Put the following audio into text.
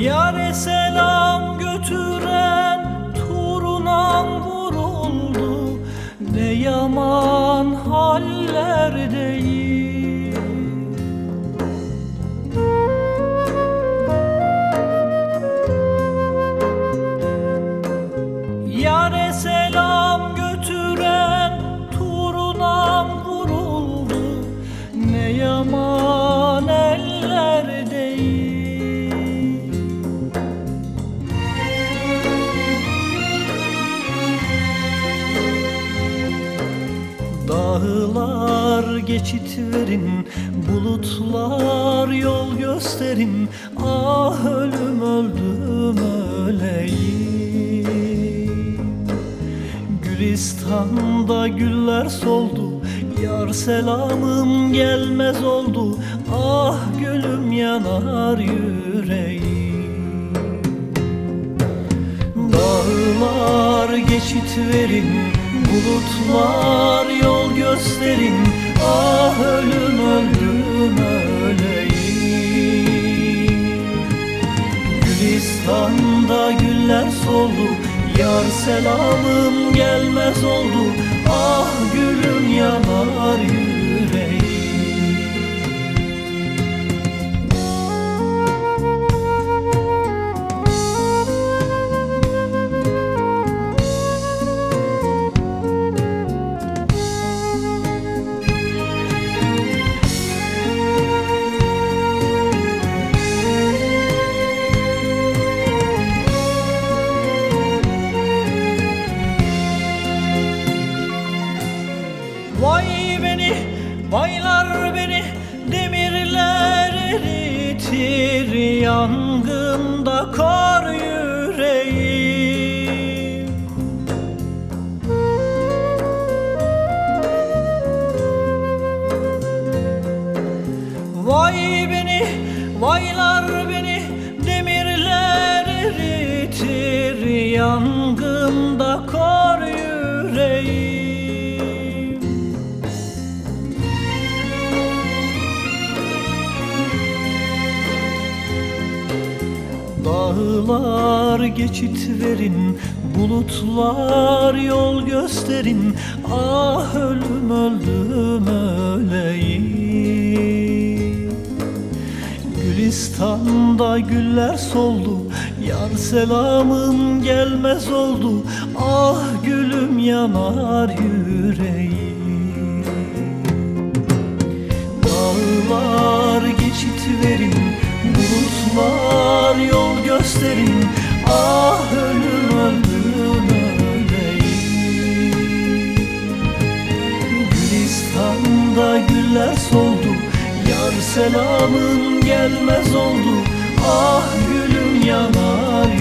Yare selam götüren turunam vuruldu. Ne yaman hallerdeyim Yare selam götüren turunam vuruldu. Ne yaman Dağlar geçit verin, bulutlar yol gösterin. Ah ölüm öldüm öleyim. Gülistan'da güller soldu Yar selamım gelmez oldu. Ah gülüm yanar yüreğim. Dağlar geçit verin Bulutlar yol gösterin. Ah ölüm öldüm öleyim. Gülistan'da güller soldu Yar selamım gelmez oldu. Ah gülüm yanar yüreğim eritir Yangında kar yüreğim. Vay beni, vaylar beni Demirler eritir Yangında kar yüreğim Dağlar geçit verin, bulutlar yol gösterin. Ah ölüm öldüm öleyim. Gülistan'da güller soldu Yar selamım gelmez oldu. Ah gülüm yanar yüreğim. Dağlar geçit verin Bulutlar yol gösterin Ah ölüm öldüm öleyim. Gülistan'da güller soldu Yar selamın gelmez oldu. Ah gülüm yanar